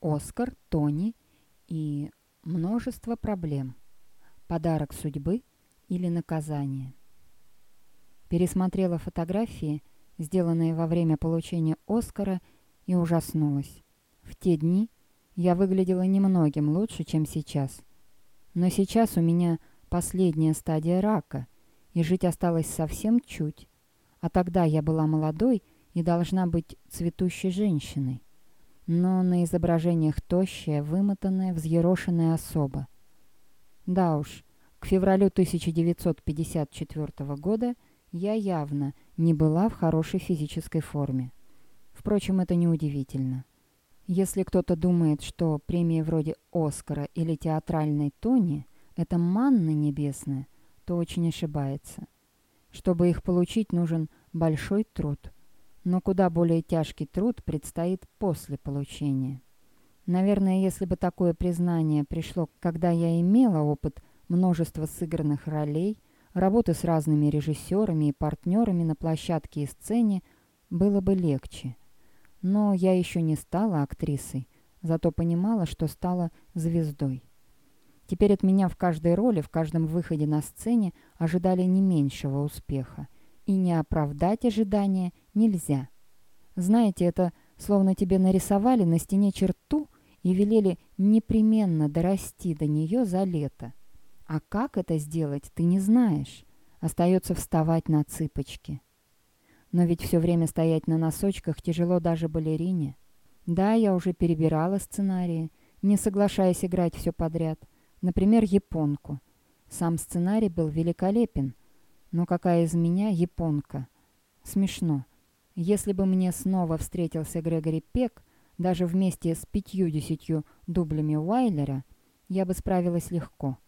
Оскар, Тони и множество проблем. Подарок судьбы или наказание. Пересмотрела фотографии, сделанные во время получения Оскара, и ужаснулась. В те дни я выглядела немногим лучше, чем сейчас. Но сейчас у меня последняя стадия рака, и жить осталось совсем чуть. А тогда я была молодой и должна быть цветущей женщиной. Но на изображениях тощая, вымотанная, взъерошенная особа. Да уж, к февралю 1954 года я явно не была в хорошей физической форме. Впрочем, это неудивительно. Если кто-то думает, что премии вроде «Оскара» или театральной «Тони» — это манна небесная, то очень ошибается. Чтобы их получить, нужен большой труд. Но куда более тяжкий труд предстоит после получения. Наверное, если бы такое признание пришло, когда я имела опыт множества сыгранных ролей, работы с разными режиссерами и партнерами на площадке и сцене, было бы легче. Но я еще не стала актрисой, зато понимала, что стала звездой. Теперь от меня в каждой роли, в каждом выходе на сцене ожидали не меньшего успеха. И не оправдать ожидания нельзя. Знаете, это словно тебе нарисовали на стене черту и велели непременно дорасти до нее за лето. А как это сделать, ты не знаешь. Остается вставать на цыпочки. Но ведь все время стоять на носочках тяжело даже балерине. Да, я уже перебирала сценарии, не соглашаясь играть все подряд. Например, японку. Сам сценарий был великолепен. Но какая из меня японка? Смешно. Если бы мне снова встретился Грегори Пек, даже вместе с пятью-десятью дублями Уайлера, я бы справилась легко.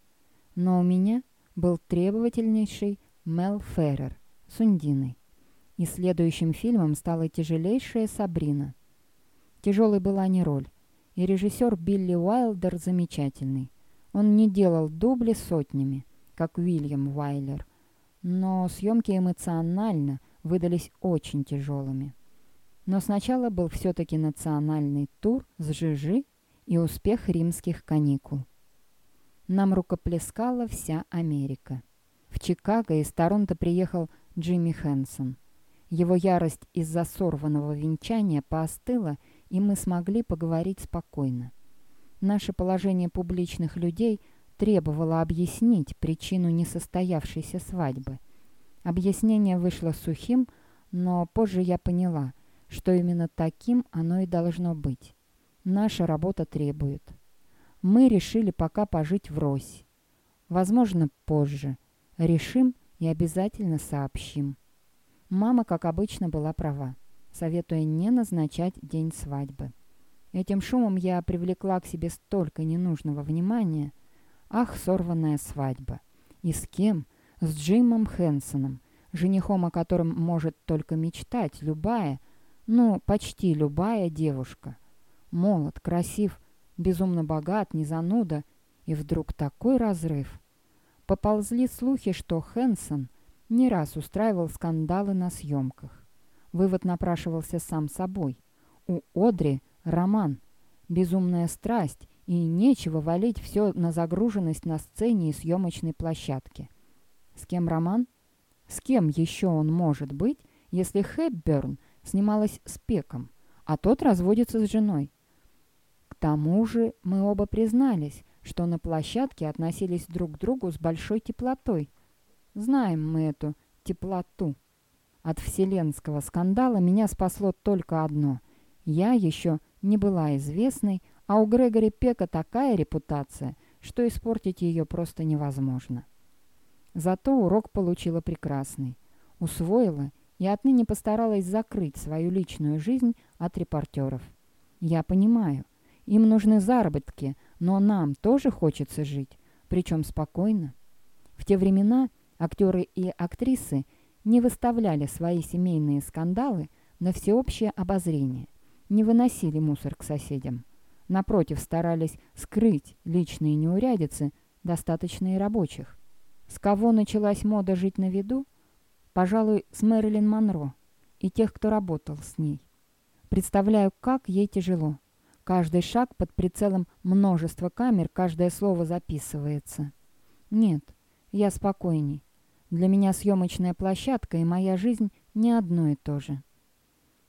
Но у меня был требовательнейший Мел Феррер с. И следующим фильмом стала тяжелейшая Сабрина. Тяжелой была не роль. И режиссер Билли Уайлдер замечательный. Он не делал дубли сотнями, как Уильям Уайлер. Но съемки эмоционально выдались очень тяжелыми. Но сначала был все-таки национальный тур с Жижи и успех римских каникул. Нам рукоплескала вся Америка. В Чикаго из Торонто приехал Джимми Хэнсон. Его ярость из-за сорванного венчания поостыла, и мы смогли поговорить спокойно. Наше положение публичных людей требовало объяснить причину несостоявшейся свадьбы. Объяснение вышло сухим, но позже я поняла, что именно таким оно и должно быть. Наша работа требует. Мы решили пока пожить врозь. Возможно, позже. Решим и обязательно сообщим. Мама, как обычно, была права, советуя не назначать день свадьбы. Этим шумом я привлекла к себе столько ненужного внимания. Ах, сорванная свадьба! И с кем? С Джимом Хэнсоном, женихом, о котором может только мечтать любая, ну, почти любая девушка. Молод, красив, безумно богат, не зануда, и вдруг такой разрыв. Поползли слухи, что Хэнсон — не раз устраивал скандалы на съемках. Вывод напрашивался сам собой. У Одри роман, безумная страсть, и нечего валить все на загруженность на сцене и съемочной площадке. С кем роман? С кем еще он может быть, если Хэбберн снималась с Пеком, а тот разводится с женой? К тому же мы оба признались, что на площадке относились друг к другу с большой теплотой – Знаем мы эту теплоту. От вселенского скандала меня спасло только одно. Я еще не была известной, а у Грегори Пека такая репутация, что испортить ее просто невозможно. Зато урок получила прекрасный. Усвоила и отныне постаралась закрыть свою личную жизнь от репортеров. Я понимаю, им нужны заработки, но нам тоже хочется жить, причем спокойно. В те времена Актеры и актрисы не выставляли свои семейные скандалы на всеобщее обозрение, не выносили мусор к соседям. Напротив, старались скрыть личные неурядицы, достаточно и рабочих. С кого началась мода жить на виду? Пожалуй, с Мэрилин Монро и тех, кто работал с ней. Представляю, как ей тяжело, Каждый шаг под прицелом множества камер, каждое слово записывается. Нет, я спокойней. Для меня съемочная площадка и моя жизнь не одно и то же.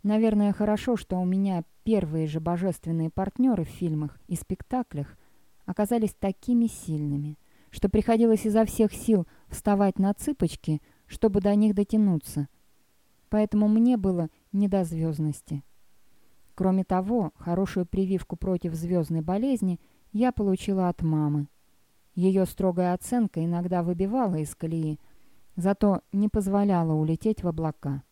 Наверное, хорошо, что у меня первые же божественные партнеры в фильмах и спектаклях оказались такими сильными, что приходилось изо всех сил вставать на цыпочки, чтобы до них дотянуться. Поэтому мне было не до звездности. Кроме того, хорошую прививку против звездной болезни я получила от мамы. Ее строгая оценка иногда выбивала из колеи, зато не позволяла улететь в облака.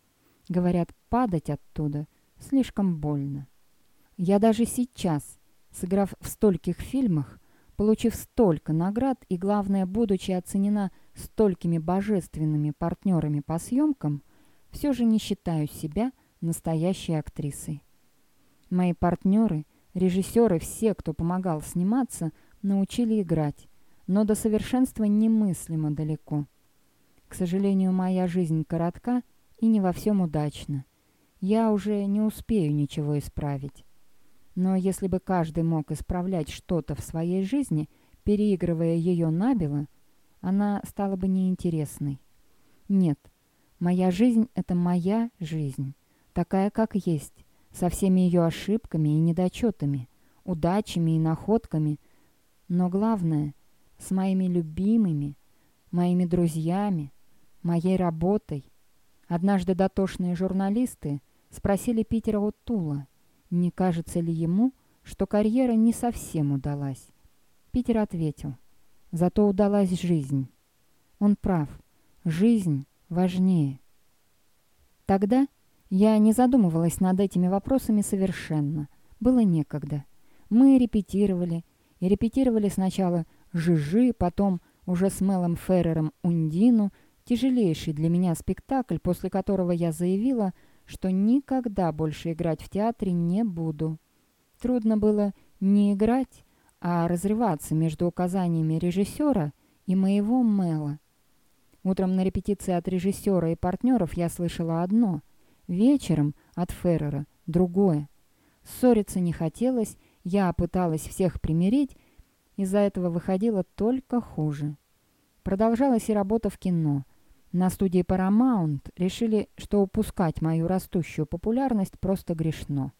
Говорят, падать оттуда слишком больно. Я даже сейчас, сыграв в стольких фильмах, получив столько наград и, главное, будучи оценена столькими божественными партнерами по съемкам, все же не считаю себя настоящей актрисой. Мои партнеры, режиссеры, все, кто помогал сниматься, научили играть, но до совершенства немыслимо далеко. К сожалению, моя жизнь коротка и не во всем удачна. Я уже не успею ничего исправить. Но если бы каждый мог исправлять что-то в своей жизни, переигрывая ее набело, она стала бы неинтересной. Нет, моя жизнь — это моя жизнь, такая, как есть, со всеми ее ошибками и недочетами, удачами и находками, но главное — с моими любимыми, моими друзьями, моей работой. Однажды дотошные журналисты спросили Питера О'Тула, не кажется ли ему, что карьера не совсем удалась. Питер ответил, зато удалась жизнь. Он прав, жизнь важнее. Тогда я не задумывалась над этими вопросами совершенно. Было некогда. Мы репетировали, и репетировали сначала «Жижи», потом уже с Мелом Феррером «Ундину», тяжелейший для меня спектакль, после которого я заявила, что никогда больше играть в театре не буду. Трудно было не играть, а разрываться между указаниями режиссера и моего Мела. Утром на репетиции от режиссера и партнеров я слышала одно — Вечером от Феррера другое. Ссориться не хотелось, я пыталась всех примирить, из-за этого выходило только хуже. Продолжалась и работа в кино. На студии Paramount решили, что упускать мою растущую популярность просто грешно.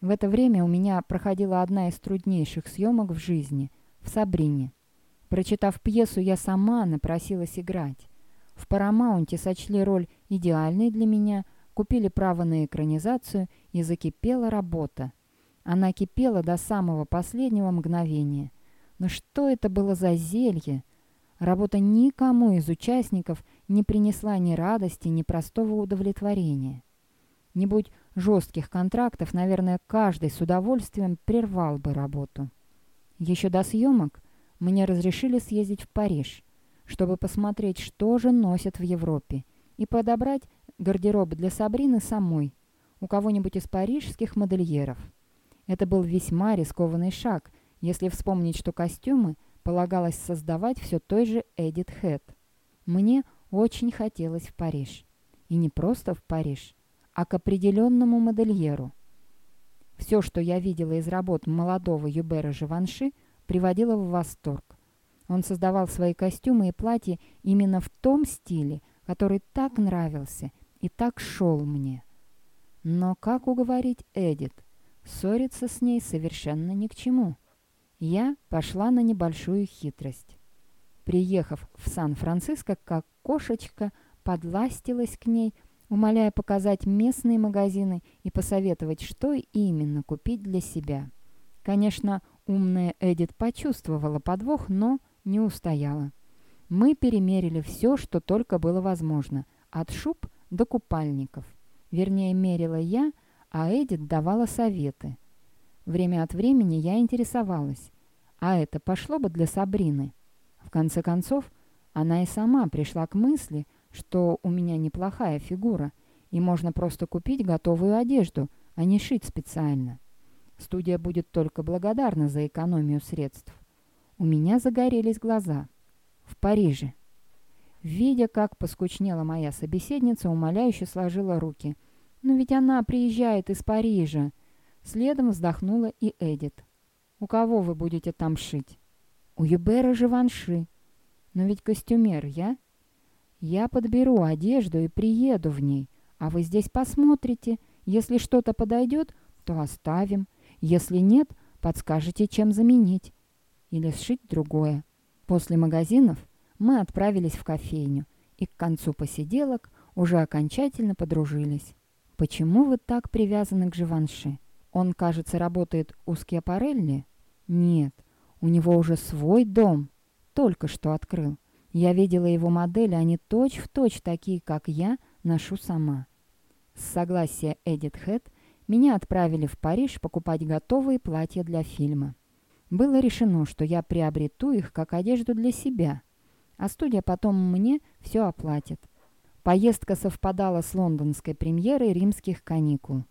В это время у меня проходила одна из труднейших съемок в жизни – в «Сабрине». Прочитав пьесу, я сама напросилась играть. В Парамаунте сочли роль идеальной для меня – купили право на экранизацию, и закипела работа. Она кипела до самого последнего мгновения. Но что это было за зелье? Работа никому из участников не принесла ни радости, ни простого удовлетворения. Не будь жестких контрактов, наверное, каждый с удовольствием прервал бы работу. Еще до съемок мне разрешили съездить в Париж, чтобы посмотреть, что же носят в Европе, и подобрать гардероб для Сабрины самой, у кого-нибудь из парижских модельеров. Это был весьма рискованный шаг, если вспомнить, что костюмы полагалось создавать все той же Эдит Хэт. Мне очень хотелось в Париж. И не просто в Париж, а к определенному модельеру. Все, что я видела из работ молодого Юбера Живанши, приводило в восторг. Он создавал свои костюмы и платья именно в том стиле, который так нравился и так шел мне. Но как уговорить Эдит? Ссориться с ней совершенно ни к чему. Я пошла на небольшую хитрость. Приехав в Сан-Франциско, как кошечка, подластилась к ней, умоляя показать местные магазины и посоветовать, что именно купить для себя. Конечно, умная Эдит почувствовала подвох, но не устояла. Мы перемерили все, что только было возможно, от шуб до купальников. Вернее, мерила я, а Эдит давала советы. Время от времени я интересовалась. А это пошло бы для Сабрины? В конце концов, она и сама пришла к мысли, что у меня неплохая фигура, и можно просто купить готовую одежду, а не шить специально. Студия будет только благодарна за экономию средств. У меня загорелись глаза. В Париже. Видя, как поскучнела моя собеседница, умоляюще сложила руки. «Но ведь она приезжает из Парижа!» Следом вздохнула и Эдит. «У кого вы будете там шить?» «У Юбера Живанши. Но ведь костюмер я. Я подберу одежду и приеду в ней, а вы здесь посмотрите. Если что-то подойдет, то оставим. Если нет, подскажете, чем заменить. Или сшить другое. После магазинов мы отправились в кофейню и к концу посиделок уже окончательно подружились. «Почему вы так привязаны к Живанши? Он, кажется, работает у Скиапарелли?» «Нет, у него уже свой дом. Только что открыл. Я видела его модели, они точь-в-точь точь такие, как я, ношу сама». С согласия Эдит Хэт меня отправили в Париж покупать готовые платья для фильма. Было решено, что я приобрету их как одежду для себя, а студия потом мне все оплатит. Поездка совпадала с лондонской премьерой «Римских каникул».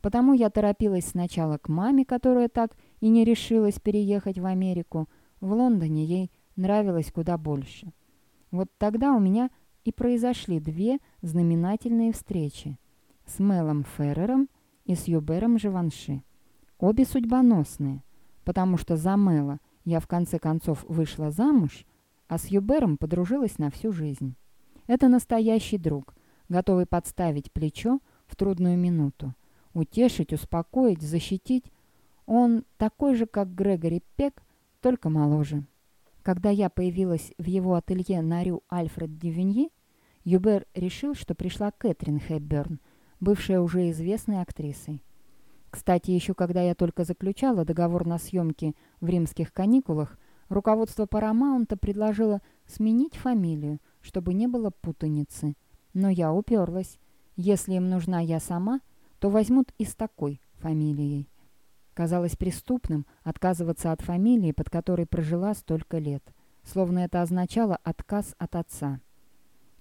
Потому я торопилась сначала к маме, которая так и не решилась переехать в Америку. В Лондоне ей нравилось куда больше. Вот тогда у меня и произошли две знаменательные встречи с Мелом Феррером и с Юбером Живанши. Обе судьбоносные – потому что за Мэла я в конце концов вышла замуж, а с Юбером подружилась на всю жизнь. Это настоящий друг, готовый подставить плечо в трудную минуту, утешить, успокоить, защитить. Он такой же, как Грегори Пек, только моложе. Когда я появилась в его ателье на Рю Альфред Дивиньи, Юбер решил, что пришла Кэтрин Хэбберн, бывшая уже известной актрисой. Кстати, еще когда я только заключала договор на съемки в римских каникулах, руководство Парамаунта предложило сменить фамилию, чтобы не было путаницы. Но я уперлась. Если им нужна я сама, то возьмут и с такой фамилией. Казалось преступным отказываться от фамилии, под которой прожила столько лет, словно это означало отказ от отца.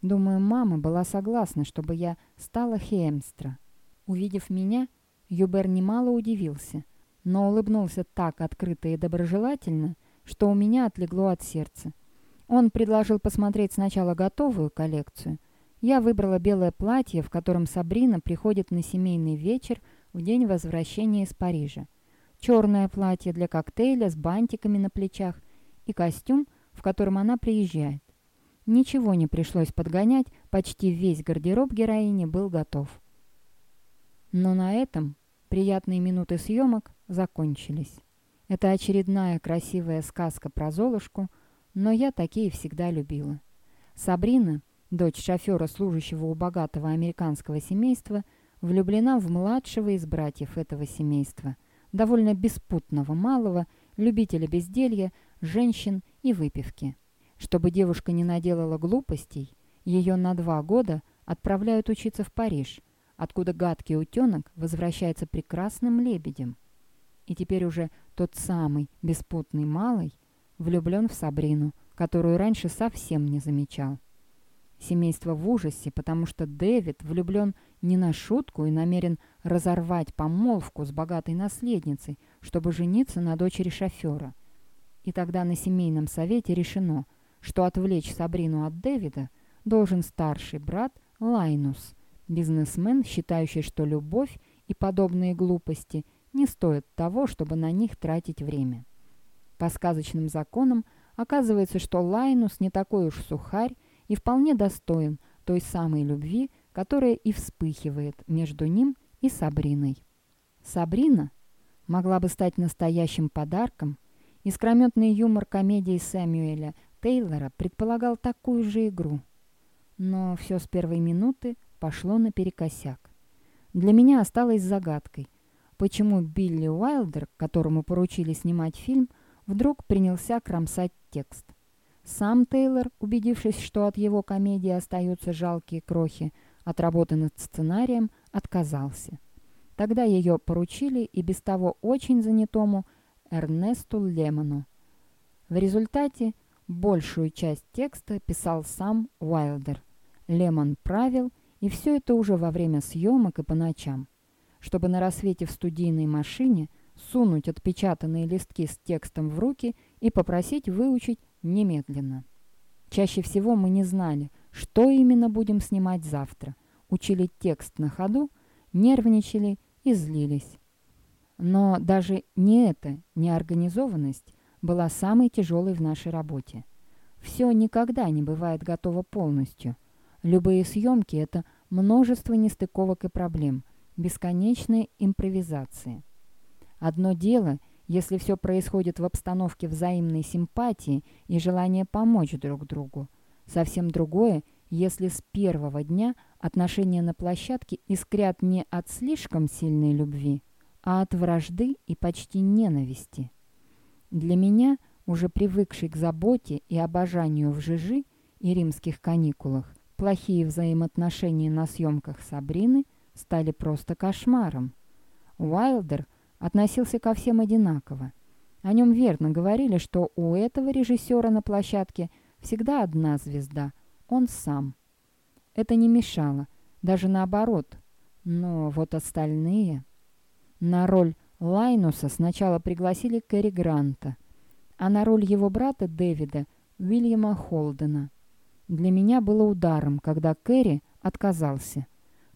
Думаю, мама была согласна, чтобы я стала Хемстра. Увидев меня, Юбер немало удивился, но улыбнулся так открыто и доброжелательно, что у меня отлегло от сердца. Он предложил посмотреть сначала готовую коллекцию. Я выбрала белое платье, в котором Сабрина приходит на семейный вечер в день возвращения из Парижа. Черное платье для коктейля с бантиками на плечах и костюм, в котором она приезжает. Ничего не пришлось подгонять, почти весь гардероб героини был готов. Но на этом Приятные минуты съемок закончились. Это очередная красивая сказка про Золушку, но я такие всегда любила. Сабрина, дочь шофера, служащего у богатого американского семейства, влюблена в младшего из братьев этого семейства, довольно беспутного малого, любителя безделья, женщин и выпивки. Чтобы девушка не наделала глупостей, ее на два года отправляют учиться в Париж – откуда гадкий утенок возвращается прекрасным лебедем. И теперь уже тот самый беспутный малый влюблен в Сабрину, которую раньше совсем не замечал. Семейство в ужасе, потому что Дэвид влюблен не на шутку и намерен разорвать помолвку с богатой наследницей, чтобы жениться на дочери шофера. И тогда на семейном совете решено, что отвлечь Сабрину от Дэвида должен старший брат Лайнус – Бизнесмен, считающий, что любовь и подобные глупости не стоят того, чтобы на них тратить время. По сказочным законам оказывается, что Лайнус не такой уж сухарь и вполне достоин той самой любви, которая и вспыхивает между ним и Сабриной. Сабрина могла бы стать настоящим подарком, искрометный юмор комедии Сэмюэля Тейлора предполагал такую же игру. Но все с первой минуты пошло наперекосяк. Для меня осталось загадкой, почему Билли Уайлдер, которому поручили снимать фильм, вдруг принялся кромсать текст. Сам Тейлор, убедившись, что от его комедии остаются жалкие крохи от работы над сценарием, отказался. Тогда ее поручили и без того очень занятому Эрнесту Лемону. В результате большую часть текста писал сам Уайлдер. Лемон правил и все это уже во время съемок и по ночам. Чтобы на рассвете в студийной машине сунуть отпечатанные листки с текстом в руки и попросить выучить немедленно. Чаще всего мы не знали, что именно будем снимать завтра. Учили текст на ходу, нервничали и злились. Но даже не эта неорганизованность была самой тяжелой в нашей работе. Все никогда не бывает готово полностью. Любые съемки – это множество нестыковок и проблем, бесконечные импровизации. Одно дело, если все происходит в обстановке взаимной симпатии и желания помочь друг другу. Совсем другое, если с первого дня отношения на площадке искрят не от слишком сильной любви, а от вражды и почти ненависти. Для меня, уже привыкший к заботе и обожанию в Жижи и римских каникулах, плохие взаимоотношения на съемках Сабрины стали просто кошмаром. Уайлдер относился ко всем одинаково. О нем верно говорили, что у этого режиссера на площадке всегда одна звезда – он сам. Это не мешало, даже наоборот. Но вот остальные... На роль Лайнуса сначала пригласили Кэрри Гранта, а на роль его брата Дэвида – Уильяма Холдена. Для меня было ударом, когда Кэрри отказался,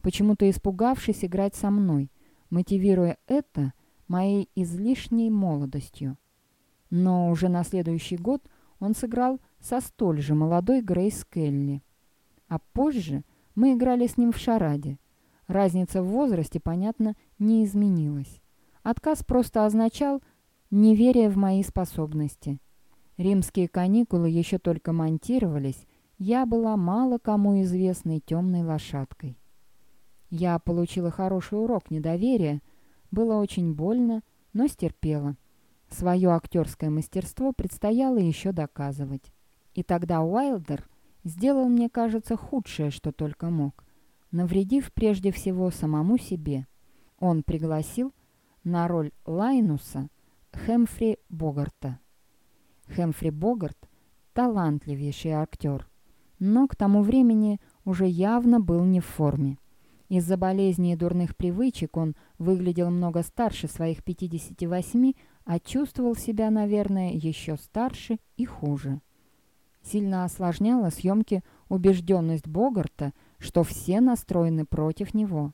почему-то испугавшись играть со мной, мотивируя это моей излишней молодостью. Но уже на следующий год он сыграл со столь же молодой Грейс Келли. А позже мы играли с ним в шараде. Разница в возрасте, понятно, не изменилась. Отказ просто означал неверие в мои способности. Римские каникулы еще только монтировались, я была мало кому известной темной лошадкой. Я получила хороший урок недоверия, было очень больно, но стерпела. Свое актерское мастерство предстояло еще доказывать. И тогда Уайлдер сделал, мне кажется, худшее, что только мог, навредив прежде всего самому себе. Он пригласил на роль Лайнуса Хэмфри Богарта. Хэмфри Богарт – талантливейший актер, но к тому времени уже явно был не в форме. Из-за болезней и дурных привычек он выглядел много старше своих 58, а чувствовал себя, наверное, еще старше и хуже. Сильно осложняла съемки убежденность Богарта, что все настроены против него.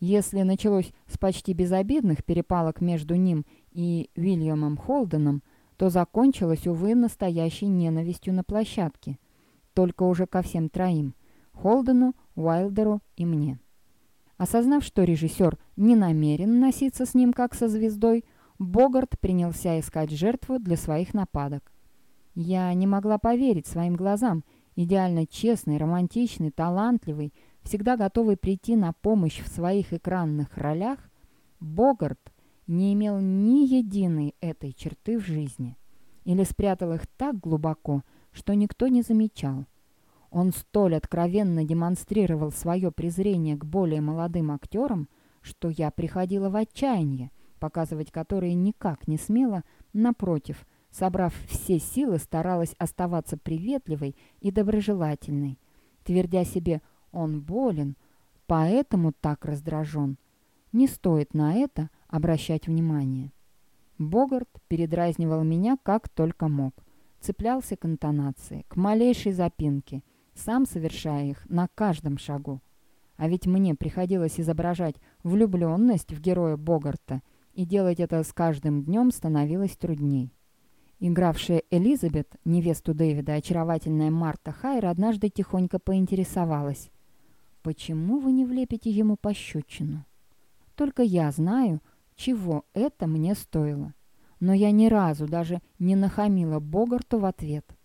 Если началось с почти безобидных перепалок между ним и Уильямом Холденом, то закончилось, увы, настоящей ненавистью на площадке. Только уже ко всем троим – Холдену, Уайлдеру и мне. Осознав, что режиссер не намерен носиться с ним как со звездой, Богарт принялся искать жертву для своих нападок. Я не могла поверить своим глазам. Идеально честный, романтичный, талантливый, всегда готовый прийти на помощь в своих экранных ролях, Богарт не имел ни единой этой черты в жизни. Или спрятал их так глубоко, что никто не замечал. Он столь откровенно демонстрировал свое презрение к более молодым актерам, что я приходила в отчаяние, показывать которые никак не смела, напротив, собрав все силы, старалась оставаться приветливой и доброжелательной, твердя себе «он болен, поэтому так раздражен». Не стоит на это обращать внимание. Богарт передразнивал меня как только мог, цеплялся к интонации, к малейшей запинке – сам совершая их на каждом шагу. А ведь мне приходилось изображать влюбленность в героя Богарта, и делать это с каждым днем становилось трудней. Игравшая Элизабет, невесту Дэвида, очаровательная Марта Хайр, однажды тихонько поинтересовалась. «Почему вы не влепите ему пощечину?» «Только я знаю, чего это мне стоило. Но я ни разу даже не нахамила Богарту в ответ.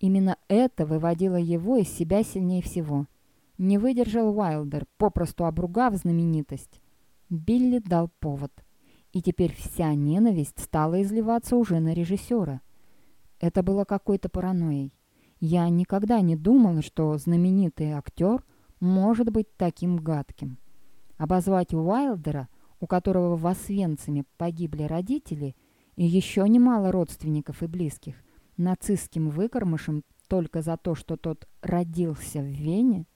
Именно это выводило его из себя сильнее всего. Не выдержал Уайлдер, попросту обругав знаменитость. Билли дал повод. И теперь вся ненависть стала изливаться уже на режиссера. Это было какой-то паранойей. Я никогда не думала, что знаменитый актер может быть таким гадким. Обозвать Уайлдера, у которого в Освенциме погибли родители, и еще немало родственников и близких, нацистским выкормышем только за то, что тот родился в Вене?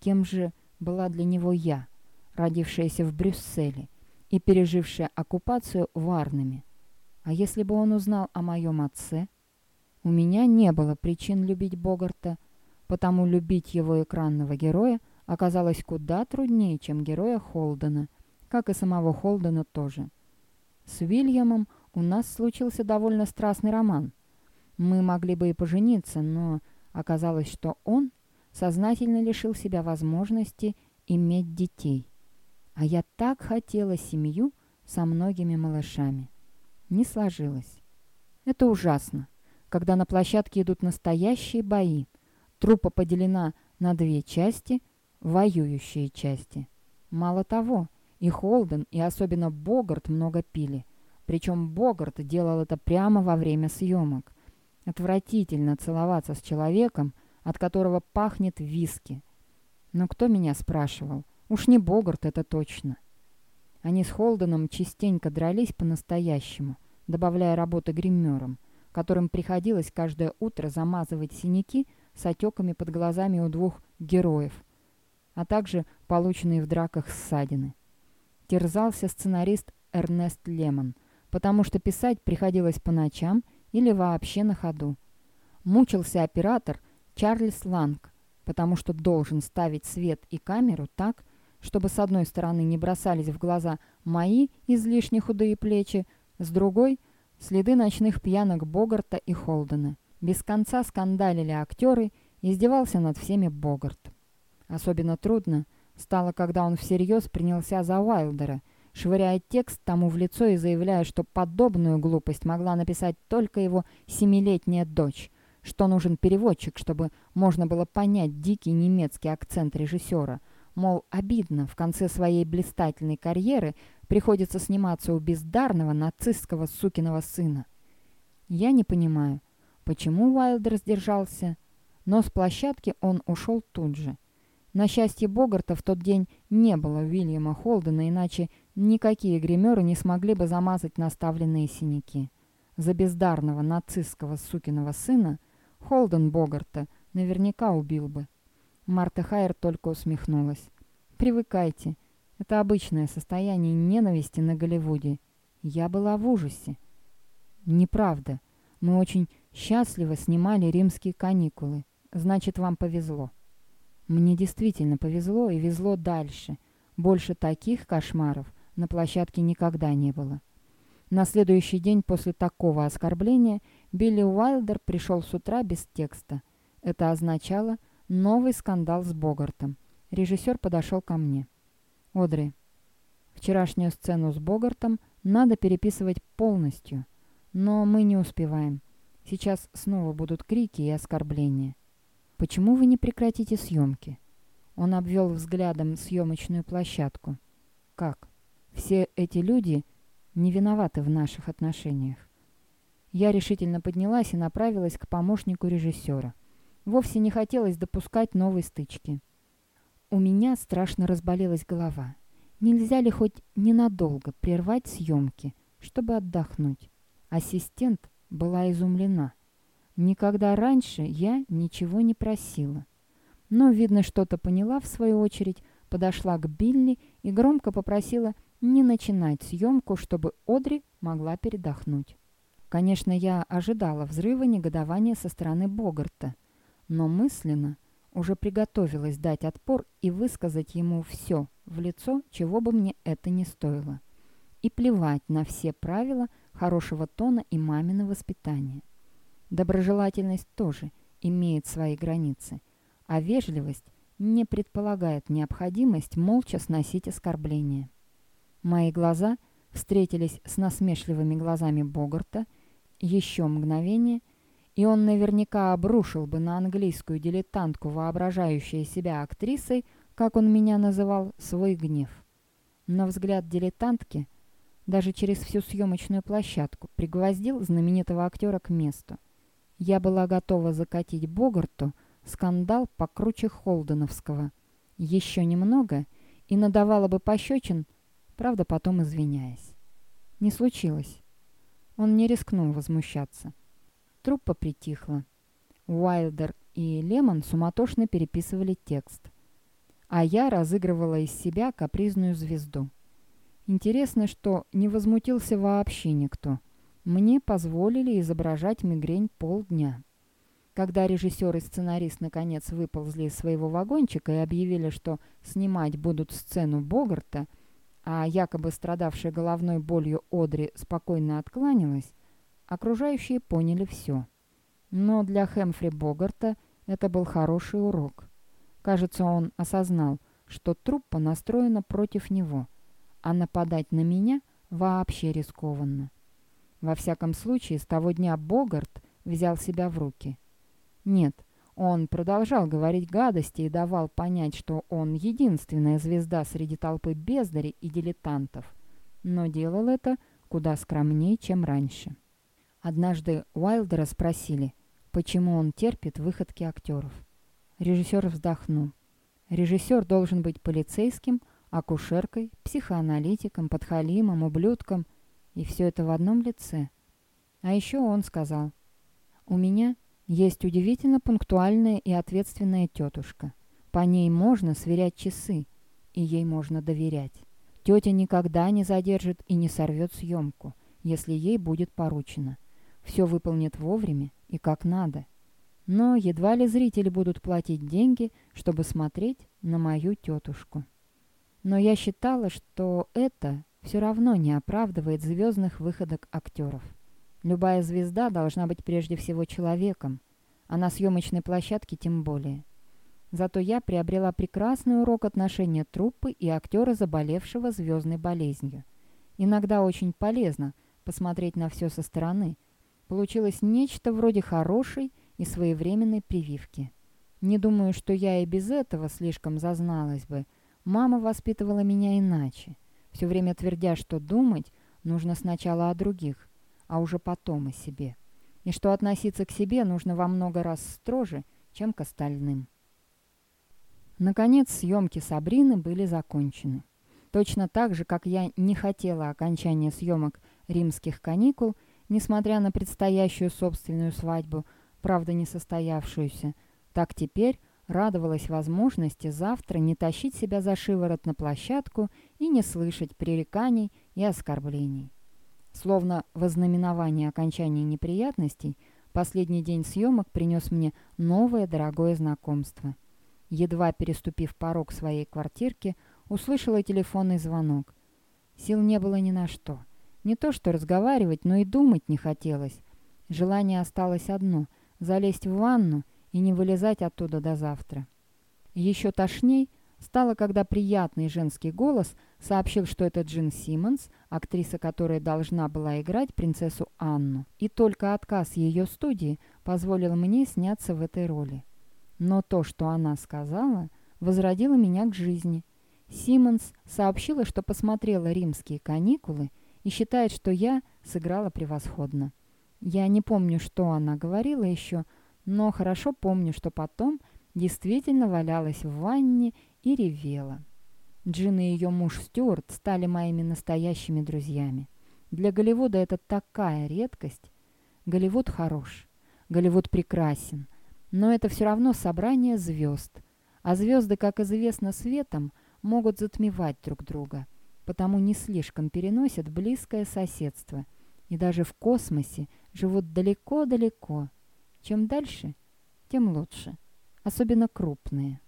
Кем же была для него я, родившаяся в Брюсселе и пережившая оккупацию в Арнаме? А если бы он узнал о моем отце? У меня не было причин любить Богарта, потому любить его экранного героя оказалось куда труднее, чем героя Холдена, как и самого Холдена тоже. С Уильямом у нас случился довольно страстный роман. Мы могли бы и пожениться, но оказалось, что он сознательно лишил себя возможности иметь детей. А я так хотела семью со многими малышами. Не сложилось. Это ужасно, когда на площадке идут настоящие бои. Труппа поделена на две части, воюющие части. Мало того, и Холден, и особенно Богарт много пили. Причем Богарт делал это прямо во время съемок. Отвратительно целоваться с человеком, от которого пахнет виски. Но кто меня спрашивал? Уж не Богарт это точно. Они с Холденом частенько дрались по-настоящему, добавляя работы гримерам, которым приходилось каждое утро замазывать синяки с отеками под глазами у двух героев, а также полученные в драках ссадины. Терзался сценарист Эрнест Лемон, потому что писать приходилось по ночам или вообще на ходу. Мучился оператор Чарльз Ланг, потому что должен ставить свет и камеру так, чтобы с одной стороны не бросались в глаза мои излишне худые плечи, с другой — следы ночных пьянок Богарта и Холдена. Без конца скандалили актеры, издевался над всеми Богарт. Особенно трудно стало, когда он всерьез принялся за Уайлдера, швыряя текст тому в лицо и заявляя, что подобную глупость могла написать только его семилетняя дочь, что нужен переводчик, чтобы можно было понять дикий немецкий акцент режиссера — Мол, обидно, в конце своей блистательной карьеры приходится сниматься у бездарного нацистского сукиного сына. Я не понимаю, почему Уайлдер сдержался, но с площадки он ушел тут же. На счастье Богарта в тот день не было Уильяма Холдена, иначе никакие гримеры не смогли бы замазать наставленные синяки. За бездарного нацистского сукиного сына Холден Богарта наверняка убил бы. Марта Хайер только усмехнулась. «Привыкайте. Это обычное состояние ненависти на Голливуде. Я была в ужасе». «Неправда. Мы очень счастливо снимали римские каникулы. Значит, вам повезло». «Мне действительно повезло и везло дальше. Больше таких кошмаров на площадке никогда не было». На следующий день после такого оскорбления Билли Уайлдер пришел с утра без текста. Это означало – Новый скандал с Богартом. Режиссер подошел ко мне. «Одри, вчерашнюю сцену с Богартом надо переписывать полностью, но мы не успеваем. Сейчас снова будут крики и оскорбления. Почему вы не прекратите съемки?» Он обвел взглядом съемочную площадку. «Как? Все эти люди не виноваты в наших отношениях». Я решительно поднялась и направилась к помощнику режиссера. Вовсе не хотелось допускать новой стычки. У меня страшно разболелась голова. Нельзя ли хоть ненадолго прервать съемки, чтобы отдохнуть? Ассистент была изумлена. Никогда раньше я ничего не просила. Но, видно, что-то поняла в свою очередь, подошла к Билли и громко попросила не начинать съемку, чтобы Одри могла передохнуть. Конечно, я ожидала взрыва негодования со стороны Богарта, но мысленно уже приготовилась дать отпор и высказать ему все в лицо, чего бы мне это ни стоило. И плевать на все правила хорошего тона и мамино воспитания. Доброжелательность тоже имеет свои границы, а вежливость не предполагает необходимость молча сносить оскорбления. Мои глаза встретились с насмешливыми глазами Богарта, еще мгновение — и он наверняка обрушил бы на английскую дилетантку, воображающую себя актрисой, как он меня называл, свой гнев. Но взгляд дилетантки даже через всю съемочную площадку пригвоздил знаменитого актера к месту. Я была готова закатить Богарту скандал покруче Холденовского. Еще немного и надавала бы пощечин, правда, потом извиняясь. Не случилось. Он не рискнул возмущаться. Труппа притихла. Уайлдер и Лемон суматошно переписывали текст. А я разыгрывала из себя капризную звезду. Интересно, что не возмутился вообще никто. Мне позволили изображать мигрень полдня. Когда режиссер и сценарист наконец выползли из своего вагончика и объявили, что снимать будут сцену Богарта, а якобы страдавшая головной болью Одри спокойно откланялась, окружающие поняли все. Но для Хэмфри Богарта это был хороший урок. Кажется, он осознал, что труппа настроена против него, а нападать на меня вообще рискованно. Во всяком случае, с того дня Богарт взял себя в руки. Нет, он продолжал говорить гадости и давал понять, что он единственная звезда среди толпы бездарей и дилетантов, но делал это куда скромнее, чем раньше. Однажды Уайлдера спросили, почему он терпит выходки актеров. Режиссер вздохнул. Режиссер должен быть полицейским, акушеркой, психоаналитиком, подхалимом, ублюдком, и все это в одном лице. А еще он сказал, «У меня есть удивительно пунктуальная и ответственная тетушка. По ней можно сверять часы, и ей можно доверять. Тетя никогда не задержит и не сорвет съемку, если ей будет поручено. Все выполнит вовремя и как надо. Но едва ли зрители будут платить деньги, чтобы смотреть на мою тетушку. Но я считала, что это все равно не оправдывает звездных выходок актеров. Любая звезда должна быть прежде всего человеком, а на съемочной площадке тем более. Зато я приобрела прекрасный урок отношения труппы и актера, заболевшего звездной болезнью. Иногда очень полезно посмотреть на все со стороны. Получилось нечто вроде хорошей и своевременной прививки. Не думаю, что я и без этого слишком зазналась бы. Мама воспитывала меня иначе, все время твердя, что думать нужно сначала о других, а уже потом о себе. И что относиться к себе нужно во много раз строже, чем к остальным. Наконец, съемки Сабрины были закончены. Точно так же, как я не хотела окончания съемок «Римских каникул», несмотря на предстоящую собственную свадьбу, правда не состоявшуюся, так теперь радовалась возможности завтра не тащить себя за шиворот на площадку и не слышать пререканий и оскорблений. Словно вознаменование окончания неприятностей, последний день съемок принес мне новое дорогое знакомство. Едва переступив порог своей квартирки, услышала телефонный звонок. Сил не было ни на что. Не то что разговаривать, но и думать не хотелось. Желание осталось одно — залезть в ванну и не вылезать оттуда до завтра. Еще тошней — Стало, когда приятный женский голос сообщил, что это Джин Симмонс, актриса, которая должна была играть принцессу Анну. И только отказ ее студии позволил мне сняться в этой роли. Но то, что она сказала, возродило меня к жизни. Симмонс сообщила, что посмотрела «Римские каникулы» и считает, что я сыграла превосходно. Я не помню, что она говорила еще, но хорошо помню, что потом действительно валялась в ванне и ревела. Джин и ее муж Стюарт стали моими настоящими друзьями. Для Голливуда это такая редкость. Голливуд хорош, Голливуд прекрасен, но это все равно собрание звезд. А звезды, как известно, светом могут затмевать друг друга, потому не слишком переносят близкое соседство и даже в космосе живут далеко-далеко. Чем дальше, тем лучше, особенно крупные.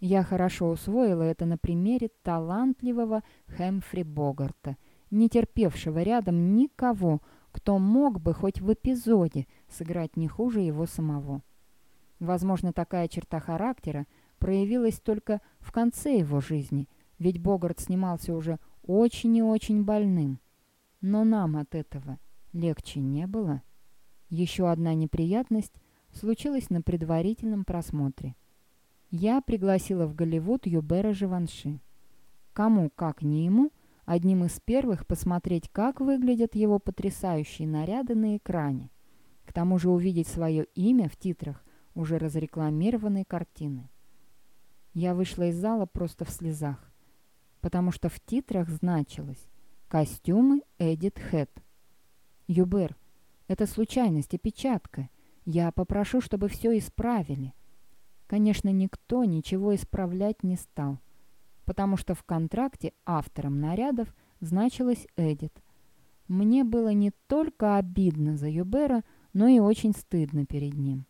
Я хорошо усвоила это на примере талантливого Хэмфри Богарта, не терпевшего рядом никого, кто мог бы хоть в эпизоде сыграть не хуже его самого. Возможно, такая черта характера проявилась только в конце его жизни, ведь Богарт снимался уже очень и очень больным. Но нам от этого легче не было. Еще одна неприятность случилась на предварительном просмотре. Я пригласила в Голливуд Юбера Живанши. Кому, как не ему, одним из первых посмотреть, как выглядят его потрясающие наряды на экране. К тому же увидеть свое имя в титрах уже разрекламированной картины. Я вышла из зала просто в слезах, потому что в титрах значилось «Костюмы Эдит Хэт». «Юбер, это случайность и печатка. Я попрошу, чтобы все исправили». Конечно, никто ничего исправлять не стал, потому что в контракте автором нарядов значилась Эдит. Мне было не только обидно за Юбера, но и очень стыдно перед ним.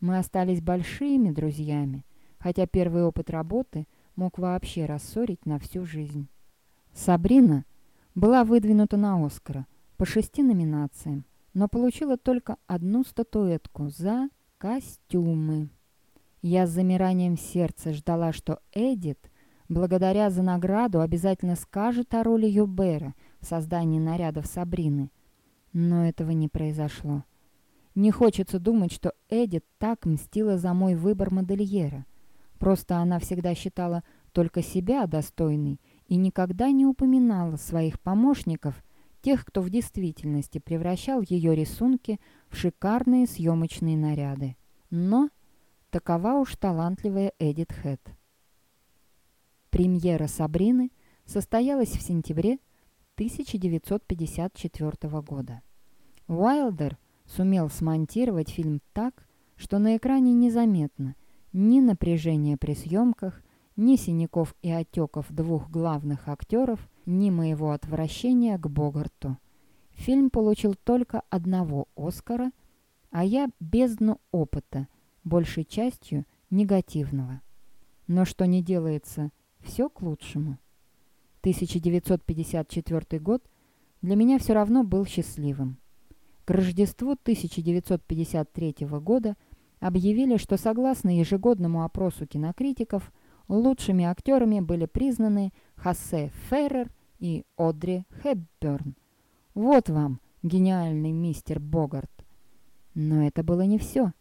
Мы остались большими друзьями, хотя первый опыт работы мог вообще рассорить на всю жизнь. Сабрина была выдвинута на Оскара по шести номинациям, но получила только одну статуэтку за костюмы. Я с замиранием сердца ждала, что Эдит, благодаря за награду, обязательно скажет о роли Юбера в создании нарядов Сабрины. Но этого не произошло. Не хочется думать, что Эдит так мстила за мой выбор модельера. Просто она всегда считала только себя достойной и никогда не упоминала своих помощников, тех, кто в действительности превращал ее рисунки в шикарные съемочные наряды. Но такова уж талантливая Эдит Хэт. Премьера «Сабрины» состоялась в сентябре 1954 года. Уайлдер сумел смонтировать фильм так, что на экране незаметно ни напряжения при съемках, ни синяков и отеков двух главных актеров, ни моего отвращения к Богарту. Фильм получил только одного «Оскара», а я бездну опыта, большей частью негативного. Но что не делается, все к лучшему. 1954 год для меня все равно был счастливым. К Рождеству 1953 года объявили, что согласно ежегодному опросу кинокритиков, лучшими актерами были признаны Хосе Феррер и Одри Хепберн. Вот вам, гениальный мистер Богарт. Но это было не все.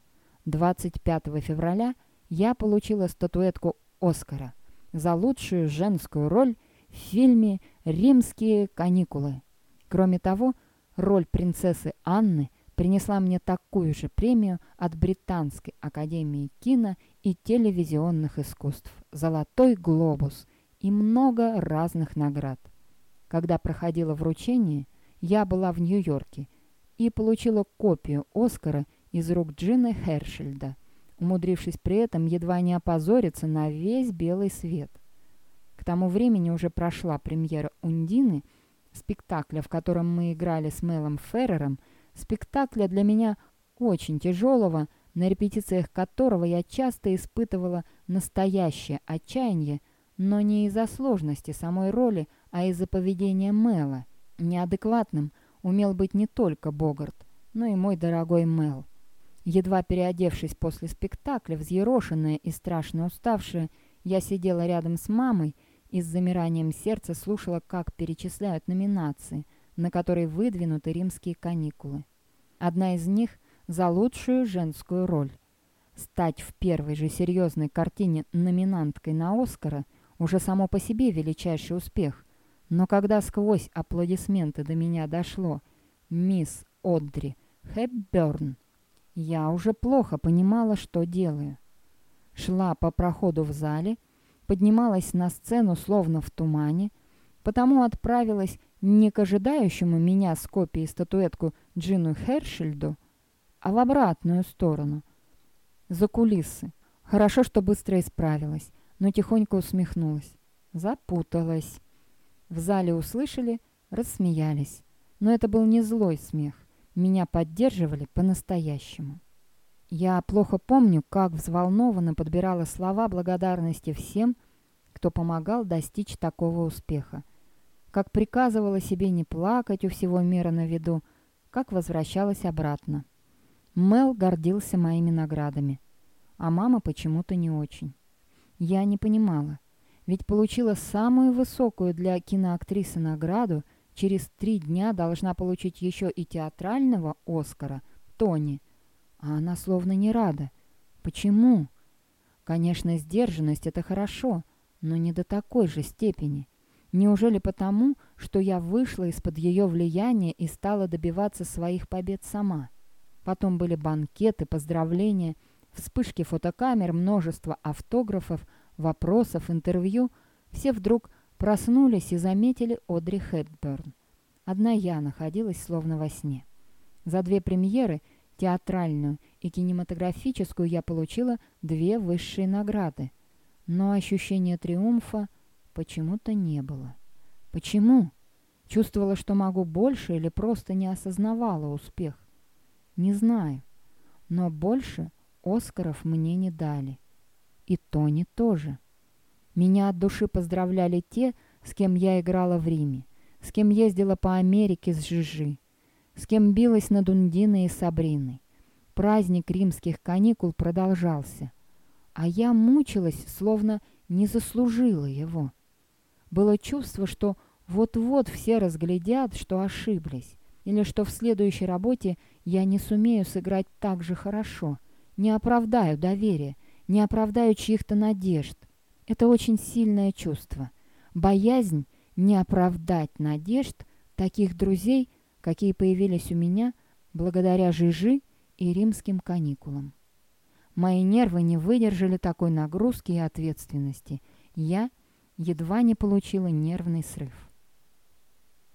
25 февраля я получила статуэтку Оскара за лучшую женскую роль в фильме «Римские каникулы». Кроме того, роль принцессы Анны принесла мне такую же премию от Британской академии кино и телевизионных искусств «Золотой глобус» и много разных наград. Когда проходило вручение, я была в Нью-Йорке и получила копию «Оскара» из рук Джина Хершельда, умудрившись при этом едва не опозориться на весь белый свет. К тому времени уже прошла премьера «Ундины», спектакля, в котором мы играли с Мелом Феррером, спектакля для меня очень тяжелого, на репетициях которого я часто испытывала настоящее отчаяние, но не из-за сложности самой роли, а из-за поведения Мела. Неадекватным умел быть не только Богарт, но и мой дорогой Мел. Едва переодевшись после спектакля, взъерошенная и страшно уставшая, я сидела рядом с мамой и с замиранием сердца слушала, как перечисляют номинации, на которые выдвинуты римские каникулы. Одна из них за лучшую женскую роль. Стать в первой же серьезной картине номинанткой на «Оскара» уже само по себе величайший успех. Но когда сквозь аплодисменты до меня дошло «Мисс Одри Хепберн», я уже плохо понимала, что делаю. Шла по проходу в зале, поднималась на сцену словно в тумане, потому отправилась не к ожидающему меня с копией статуэтку Джину Хершельду, а в обратную сторону, за кулисы. Хорошо, что быстро исправилась, но тихонько усмехнулась. Запуталась. В зале услышали, рассмеялись. Но это был не злой смех. Меня поддерживали по-настоящему. Я плохо помню, как взволнованно подбирала слова благодарности всем, кто помогал достичь такого успеха. Как приказывала себе не плакать у всего мира на виду, как возвращалась обратно. Мел гордился моими наградами, а мама почему-то не очень. Я не понимала, ведь получила самую высокую для киноактрисы награду — Через три дня должна получить еще и театрального Оскара, Тони. А она словно не рада. Почему? Конечно, сдержанность — это хорошо, но не до такой же степени. Неужели потому, что я вышла из-под ее влияния и стала добиваться своих побед сама? Потом были банкеты, поздравления, вспышки фотокамер, множество автографов, вопросов, интервью. Все вдруг Проснулись и заметили Одри Хепберн. Одна я находилась словно во сне. За две премьеры, театральную и кинематографическую, я получила две высшие награды. Но ощущения триумфа почему-то не было. Почему? Чувствовала, что могу больше или просто не осознавала успех? Не знаю. Но больше Оскаров мне не дали. И Тони тоже. Меня от души поздравляли те, с кем я играла в Риме, с кем ездила по Америке с Жижи, с кем билась на Дундиной и Сабриной. Праздник римских каникул продолжался, а я мучилась, словно не заслужила его. Было чувство, что вот-вот все разглядят, что ошиблись, или что в следующей работе я не сумею сыграть так же хорошо, не оправдаю доверия, не оправдаю чьих-то надежд. Это очень сильное чувство. Боязнь не оправдать надежд таких друзей, какие появились у меня благодаря Жижи и римским каникулам. Мои нервы не выдержали такой нагрузки и ответственности. Я едва не получила нервный срыв.